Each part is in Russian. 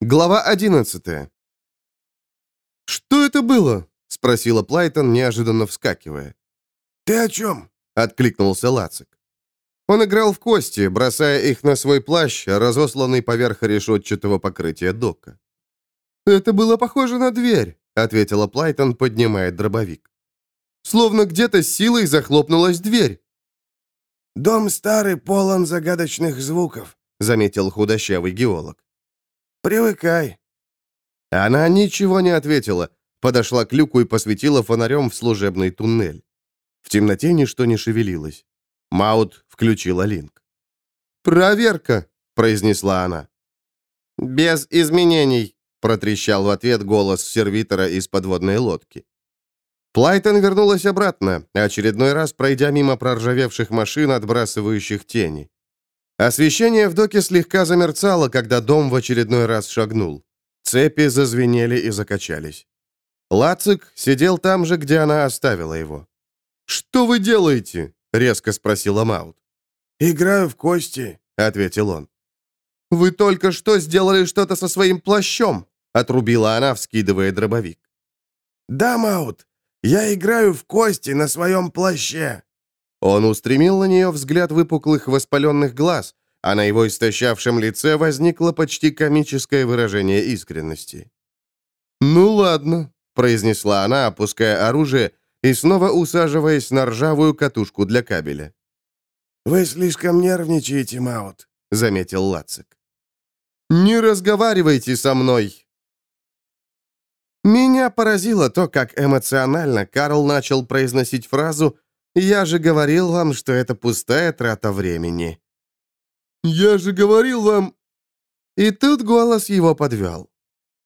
Глава 11 «Что это было?» — спросила Плайтон, неожиданно вскакивая. «Ты о чем?» — откликнулся Лацик. Он играл в кости, бросая их на свой плащ, разосланный поверх решетчатого покрытия дока. «Это было похоже на дверь», — ответила Плайтон, поднимая дробовик. «Словно где-то силой захлопнулась дверь». «Дом старый, полон загадочных звуков», — заметил худощавый геолог. «Привыкай». Она ничего не ответила, подошла к люку и посветила фонарем в служебный туннель. В темноте ничто не шевелилось. Маут включила линк. «Проверка», — произнесла она. «Без изменений», — протрещал в ответ голос сервитора из подводной лодки. Плайтон вернулась обратно, очередной раз пройдя мимо проржавевших машин, отбрасывающих тени. Освещение в доке слегка замерцало, когда дом в очередной раз шагнул. Цепи зазвенели и закачались. Лацик сидел там же, где она оставила его. «Что вы делаете?» — резко спросила Маут. «Играю в кости», — ответил он. «Вы только что сделали что-то со своим плащом», — отрубила она, вскидывая дробовик. «Да, Маут, я играю в кости на своем плаще». Он устремил на нее взгляд выпуклых воспаленных глаз, а на его истощавшем лице возникло почти комическое выражение искренности. «Ну ладно», — произнесла она, опуская оружие и снова усаживаясь на ржавую катушку для кабеля. «Вы слишком нервничаете, Маут», — заметил Лацик. «Не разговаривайте со мной!» Меня поразило то, как эмоционально Карл начал произносить фразу «Я же говорил вам, что это пустая трата времени». «Я же говорил вам...» И тут голос его подвел.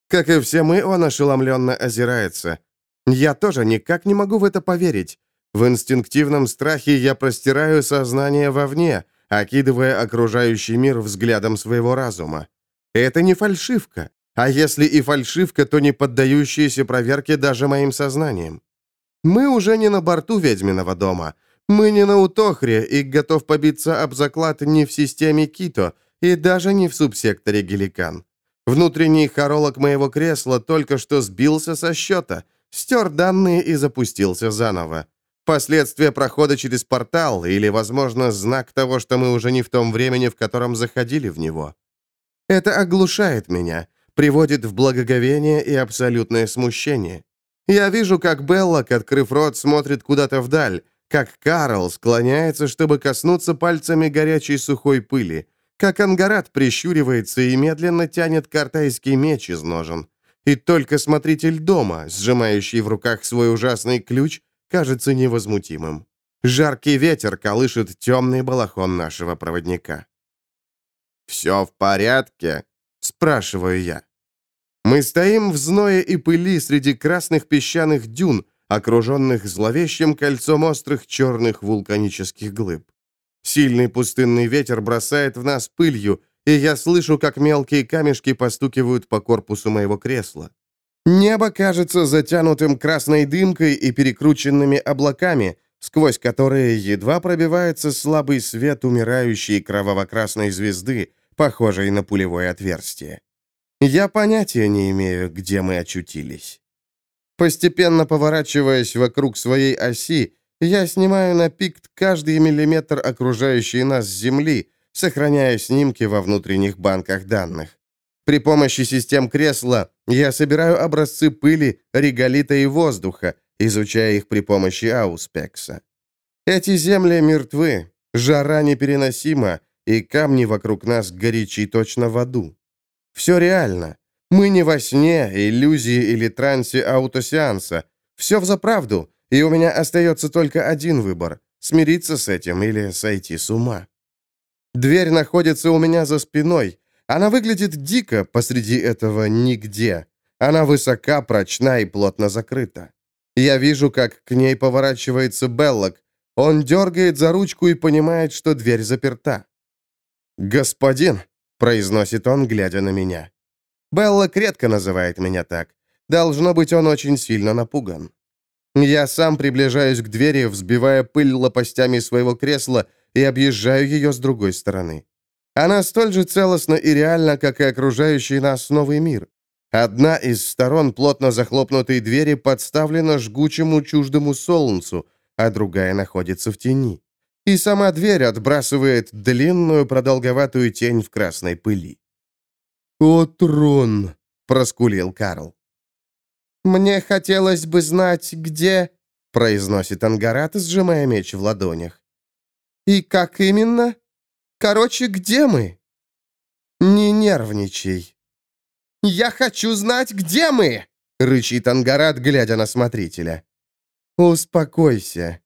Как и все мы, он ошеломленно озирается. Я тоже никак не могу в это поверить. В инстинктивном страхе я простираю сознание вовне, окидывая окружающий мир взглядом своего разума. Это не фальшивка. А если и фальшивка, то не поддающаяся проверке даже моим сознанием. Мы уже не на борту ведьминого дома. Мы не на Утохре и готов побиться об заклад не в системе Кито и даже не в субсекторе Геликан. Внутренний хоролог моего кресла только что сбился со счета, стер данные и запустился заново. Последствия прохода через портал или, возможно, знак того, что мы уже не в том времени, в котором заходили в него. Это оглушает меня, приводит в благоговение и абсолютное смущение. Я вижу, как Беллок, открыв рот, смотрит куда-то вдаль, как Карл склоняется, чтобы коснуться пальцами горячей сухой пыли, как Ангарат прищуривается и медленно тянет картайский меч из ножен. И только смотритель дома, сжимающий в руках свой ужасный ключ, кажется невозмутимым. Жаркий ветер колышет темный балахон нашего проводника. «Все в порядке?» — спрашиваю я. Мы стоим в зное и пыли среди красных песчаных дюн, окруженных зловещим кольцом острых черных вулканических глыб. Сильный пустынный ветер бросает в нас пылью, и я слышу, как мелкие камешки постукивают по корпусу моего кресла. Небо кажется затянутым красной дымкой и перекрученными облаками, сквозь которые едва пробивается слабый свет умирающей кроваво-красной звезды, похожей на пулевое отверстие. Я понятия не имею, где мы очутились. Постепенно поворачиваясь вокруг своей оси, я снимаю на пикт каждый миллиметр окружающей нас Земли, сохраняя снимки во внутренних банках данных. При помощи систем кресла я собираю образцы пыли, реголита и воздуха, изучая их при помощи ауспекса. Эти земли мертвы, жара непереносима, и камни вокруг нас горячи точно в аду. Все реально. Мы не во сне, иллюзии или трансе аутосеанса. Все взаправду, и у меня остается только один выбор — смириться с этим или сойти с ума. Дверь находится у меня за спиной. Она выглядит дико посреди этого нигде. Она высока, прочна и плотно закрыта. Я вижу, как к ней поворачивается Беллок. Он дергает за ручку и понимает, что дверь заперта. «Господин», — произносит он, глядя на меня. Белла редко называет меня так. Должно быть, он очень сильно напуган. Я сам приближаюсь к двери, взбивая пыль лопастями своего кресла и объезжаю ее с другой стороны. Она столь же целостна и реальна, как и окружающий нас новый мир. Одна из сторон плотно захлопнутой двери подставлена жгучему чуждому солнцу, а другая находится в тени. И сама дверь отбрасывает длинную продолговатую тень в красной пыли. «О, трон!» — проскулил Карл. «Мне хотелось бы знать, где...» — произносит Ангарат, сжимая меч в ладонях. «И как именно? Короче, где мы?» «Не нервничай». «Я хочу знать, где мы!» — рычит Ангарат, глядя на смотрителя. «Успокойся».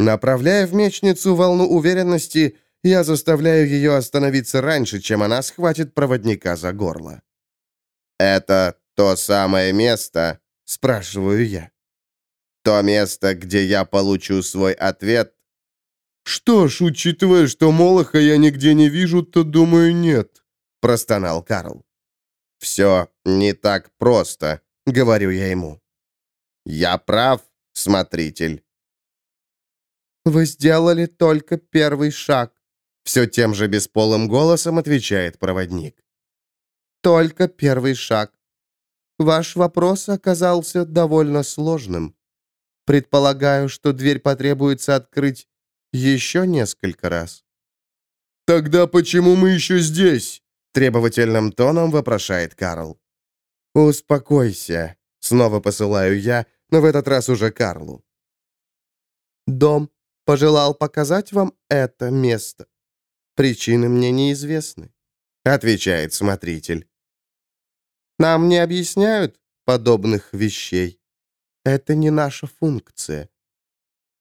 Направляя в мечницу волну уверенности, я заставляю ее остановиться раньше, чем она схватит проводника за горло. «Это то самое место?» — спрашиваю я. «То место, где я получу свой ответ?» «Что ж, учитывая, что Молоха я нигде не вижу, то, думаю, нет», — простонал Карл. «Все не так просто», — говорю я ему. «Я прав, смотритель». «Вы сделали только первый шаг», — все тем же бесполым голосом отвечает проводник. «Только первый шаг. Ваш вопрос оказался довольно сложным. Предполагаю, что дверь потребуется открыть еще несколько раз. «Тогда почему мы еще здесь?» Требовательным тоном вопрошает Карл. «Успокойся», — снова посылаю я, но в этот раз уже Карлу. «Дом пожелал показать вам это место. Причины мне неизвестны», — отвечает смотритель. Нам не объясняют подобных вещей. Это не наша функция».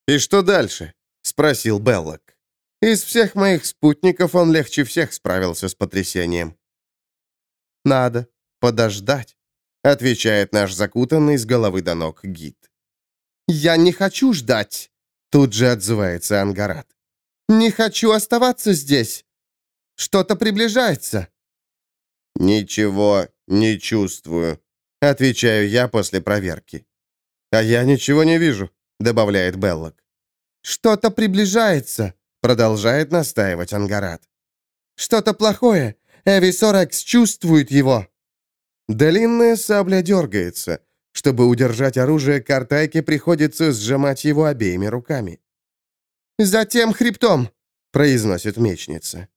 «И что дальше?» — спросил Беллок. «Из всех моих спутников он легче всех справился с потрясением». «Надо подождать», — отвечает наш закутанный с головы до ног гид. «Я не хочу ждать», — тут же отзывается Ангарат. «Не хочу оставаться здесь. Что-то приближается». «Ничего «Не чувствую», — отвечаю я после проверки. «А я ничего не вижу», — добавляет Беллок. «Что-то приближается», — продолжает настаивать Ангарат. «Что-то плохое. Эви Сорекс чувствует его». Длинная сабля дергается. Чтобы удержать оружие, Картайке приходится сжимать его обеими руками. «Затем хребтом», — произносит мечница.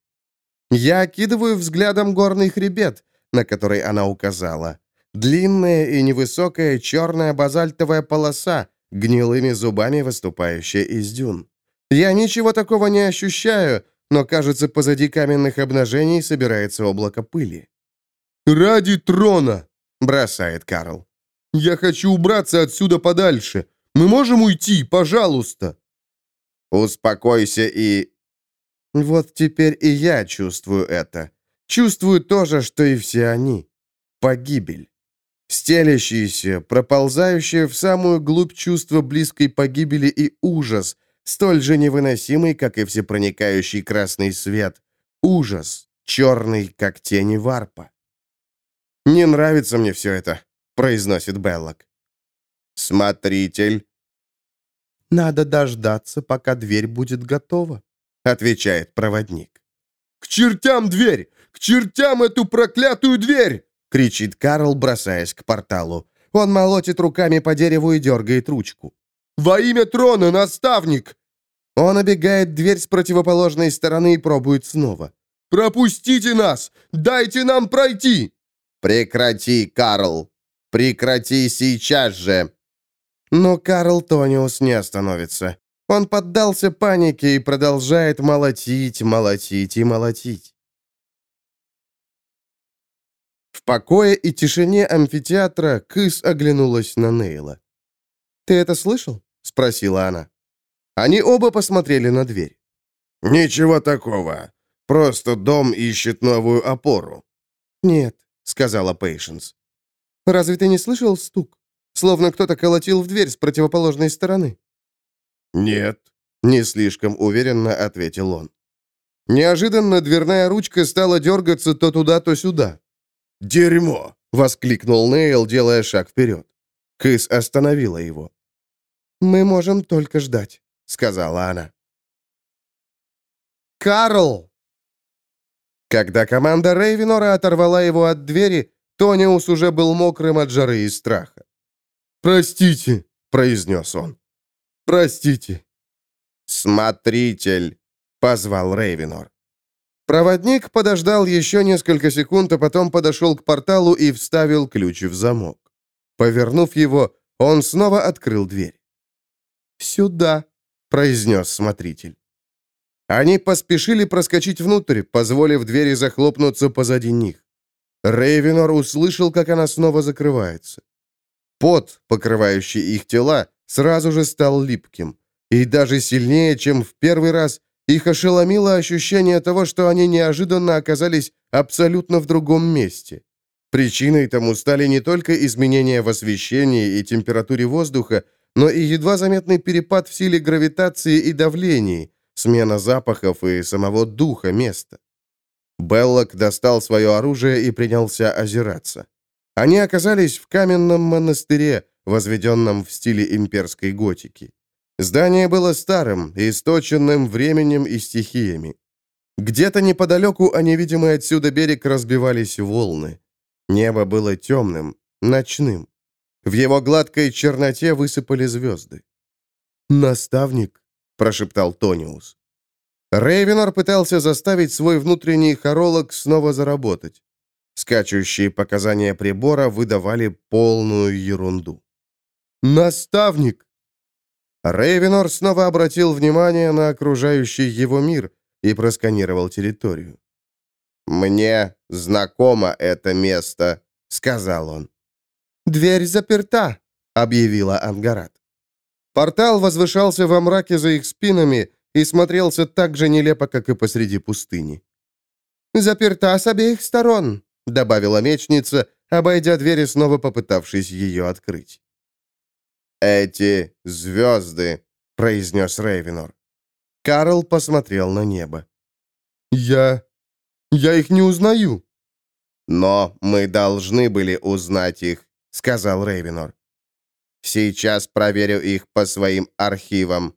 Я окидываю взглядом горный хребет, на который она указала. Длинная и невысокая черная базальтовая полоса, гнилыми зубами выступающая из дюн. Я ничего такого не ощущаю, но, кажется, позади каменных обнажений собирается облако пыли. «Ради трона!» — бросает Карл. «Я хочу убраться отсюда подальше. Мы можем уйти, пожалуйста!» «Успокойся и...» Вот теперь и я чувствую это. Чувствую то же, что и все они. Погибель. Стелящиеся, проползающие в самую глубь чувства близкой погибели и ужас, столь же невыносимый, как и всепроникающий красный свет. Ужас, черный, как тени варпа. «Не нравится мне все это», — произносит Беллок. «Смотритель». «Надо дождаться, пока дверь будет готова», — отвечает проводник. «К чертям дверь! К чертям эту проклятую дверь!» — кричит Карл, бросаясь к порталу. Он молотит руками по дереву и дергает ручку. «Во имя трона, наставник!» Он обегает дверь с противоположной стороны и пробует снова. «Пропустите нас! Дайте нам пройти!» «Прекрати, Карл! Прекрати сейчас же!» Но Карл Тониус не остановится. Он поддался панике и продолжает молотить, молотить и молотить. В покое и тишине амфитеатра Кыс оглянулась на Нейла. «Ты это слышал?» — спросила она. Они оба посмотрели на дверь. «Ничего такого. Просто дом ищет новую опору». «Нет», — сказала Пейшенс. «Разве ты не слышал стук? Словно кто-то колотил в дверь с противоположной стороны». «Нет», — не слишком уверенно ответил он. Неожиданно дверная ручка стала дергаться то туда, то сюда. «Дерьмо!» — воскликнул Нейл, делая шаг вперед. Кыс остановила его. «Мы можем только ждать», — сказала она. «Карл!» Когда команда Рейвенора оторвала его от двери, Тониус уже был мокрым от жары и страха. «Простите», — произнес он. «Простите». «Смотритель», — позвал Рейвенор. Проводник подождал еще несколько секунд, а потом подошел к порталу и вставил ключ в замок. Повернув его, он снова открыл дверь. «Сюда», — произнес смотритель. Они поспешили проскочить внутрь, позволив двери захлопнуться позади них. Рейвенор услышал, как она снова закрывается. Пот, покрывающий их тела, сразу же стал липким. И даже сильнее, чем в первый раз, их ошеломило ощущение того, что они неожиданно оказались абсолютно в другом месте. Причиной тому стали не только изменения в освещении и температуре воздуха, но и едва заметный перепад в силе гравитации и давлении, смена запахов и самого духа места. Беллок достал свое оружие и принялся озираться. Они оказались в каменном монастыре, возведенном в стиле имперской готики. Здание было старым, источенным временем и стихиями. Где-то неподалеку, а невидимый отсюда берег, разбивались волны. Небо было темным, ночным. В его гладкой черноте высыпали звезды. «Наставник», — прошептал Тониус. Рейвенор пытался заставить свой внутренний хоролог снова заработать. Скачущие показания прибора выдавали полную ерунду. «Наставник!» Рейвенор снова обратил внимание на окружающий его мир и просканировал территорию. «Мне знакомо это место», — сказал он. «Дверь заперта», — объявила Ангарат. Портал возвышался во мраке за их спинами и смотрелся так же нелепо, как и посреди пустыни. «Заперта с обеих сторон», — добавила мечница, обойдя дверь и снова попытавшись ее открыть. «Эти звезды», — произнес Рейвенор. Карл посмотрел на небо. «Я я их не узнаю». «Но мы должны были узнать их», — сказал Рейвенор. «Сейчас проверю их по своим архивам».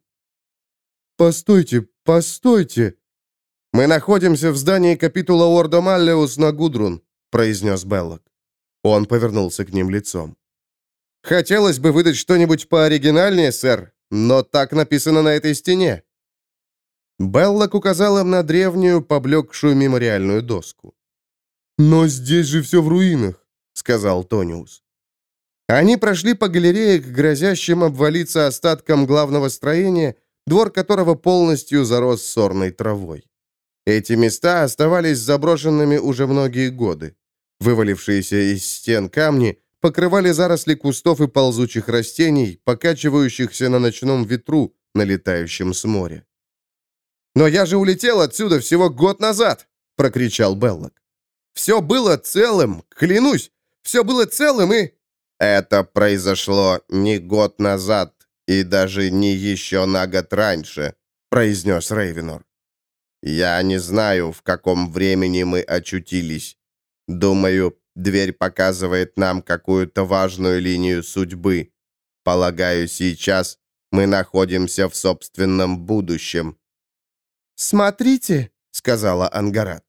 «Постойте, постойте!» «Мы находимся в здании капитула Ордо Маллеус на Гудрун», — произнес Беллок. Он повернулся к ним лицом. «Хотелось бы выдать что-нибудь пооригинальнее, сэр, но так написано на этой стене». Беллок указал им на древнюю, поблекшую мемориальную доску. «Но здесь же все в руинах», — сказал Тониус. Они прошли по галерее к грозящим обвалиться остаткам главного строения, двор которого полностью зарос сорной травой. Эти места оставались заброшенными уже многие годы. Вывалившиеся из стен камни покрывали заросли кустов и ползучих растений, покачивающихся на ночном ветру, налетающем с моря. «Но я же улетел отсюда всего год назад!» — прокричал Беллок. «Все было целым, клянусь! Все было целым и...» «Это произошло не год назад и даже не еще на год раньше», — произнес Рейвенор. «Я не знаю, в каком времени мы очутились. Думаю, дверь показывает нам какую-то важную линию судьбы. Полагаю, сейчас мы находимся в собственном будущем. «Смотрите», — сказала Ангарат.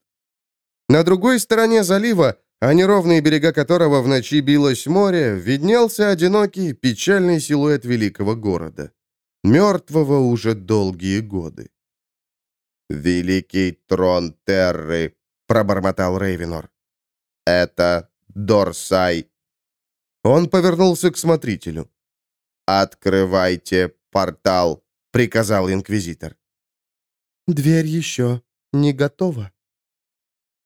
На другой стороне залива, а неровные берега которого в ночи билось море, виднелся одинокий, печальный силуэт великого города, мертвого уже долгие годы. «Великий трон Терры», — пробормотал Рейвенор. «Это Дорсай». Он повернулся к смотрителю. «Открывайте портал», — приказал инквизитор. Дверь еще не готова.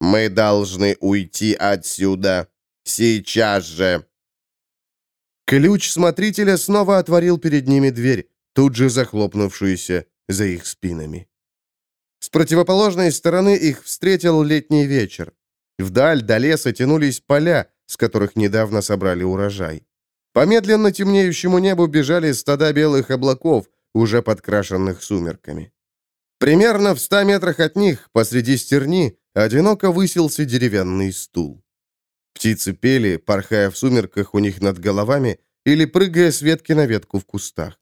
Мы должны уйти отсюда. Сейчас же. Ключ смотрителя снова отворил перед ними дверь, тут же захлопнувшуюся за их спинами. С противоположной стороны их встретил летний вечер. Вдаль до леса тянулись поля, с которых недавно собрали урожай. По медленно темнеющему небу бежали стада белых облаков, уже подкрашенных сумерками. Примерно в ста метрах от них, посреди стерни, одиноко высился деревянный стул. Птицы пели, порхая в сумерках у них над головами или прыгая с ветки на ветку в кустах.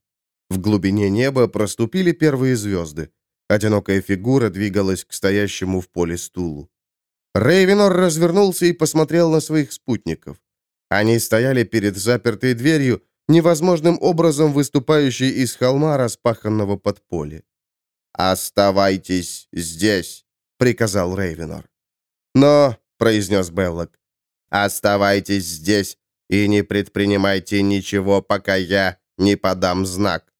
В глубине неба проступили первые звезды. Одинокая фигура двигалась к стоящему в поле стулу. Рейвенор развернулся и посмотрел на своих спутников. Они стояли перед запертой дверью, невозможным образом выступающей из холма, распаханного под поле. «Оставайтесь здесь», — приказал Рейвенор. «Но», — произнес Беллок, — «оставайтесь здесь и не предпринимайте ничего, пока я не подам знак».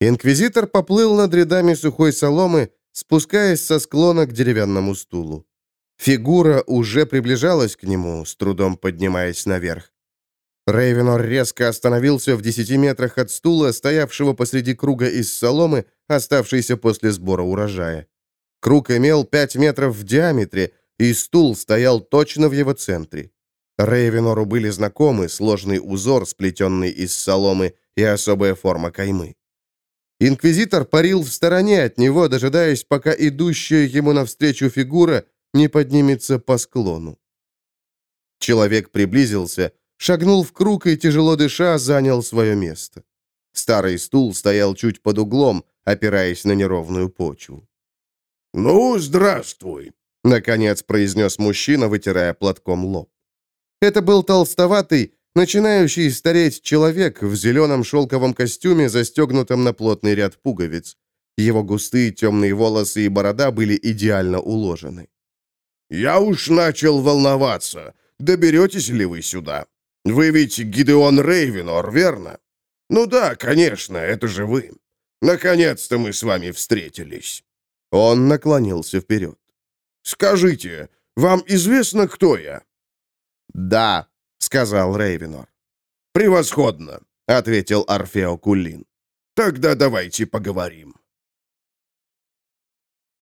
Инквизитор поплыл над рядами сухой соломы, спускаясь со склона к деревянному стулу. Фигура уже приближалась к нему, с трудом поднимаясь наверх. Рейвенор резко остановился в десяти метрах от стула, стоявшего посреди круга из соломы, оставшейся после сбора урожая. Круг имел пять метров в диаметре, и стул стоял точно в его центре. Рейвенору были знакомы сложный узор, сплетенный из соломы, и особая форма каймы. Инквизитор парил в стороне от него, дожидаясь, пока идущая ему навстречу фигура не поднимется по склону. Человек приблизился, шагнул в круг и, тяжело дыша, занял свое место. Старый стул стоял чуть под углом, опираясь на неровную почву. «Ну, здравствуй», — наконец произнес мужчина, вытирая платком лоб. Это был толстоватый, начинающий стареть человек в зеленом шелковом костюме, застегнутом на плотный ряд пуговиц. Его густые темные волосы и борода были идеально уложены. «Я уж начал волноваться. Доберетесь ли вы сюда? Вы ведь Гидеон Рейвенор, верно? Ну да, конечно, это же вы. Наконец-то мы с вами встретились». Он наклонился вперед. «Скажите, вам известно, кто я?» «Да», — сказал Рейвенор. «Превосходно», — ответил Орфео Кулин. «Тогда давайте поговорим».